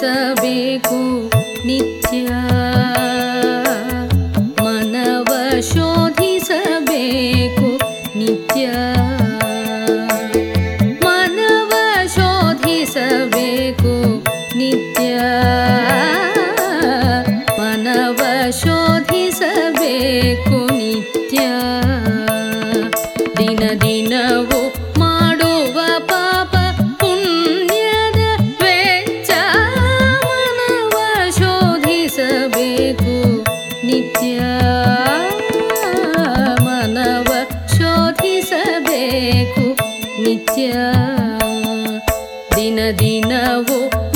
नित्या। ನಿತ್ಯ ಮನವ ಶೋಧಿಸಬೇಕು ನಿತ್ಯ ಮನವ ಶೋಧಿಸಬೇಕು ನಿತ್ಯ ಮನವ ಶೋಧಿಸಬೇಕು ನಿತ್ಯ ದಿನದಿ ಬೇಕು ನಿತ್ಯ. ದಿನ नि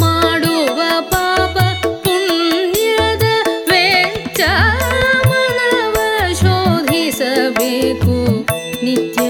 ಮಾಡುವ ಪಾಪ ಪುಣ್ಯದ ವೆಚ್ಚ ಮನವ ಶೋಧಿಸಬೇಕು ನಿತ್ಯ.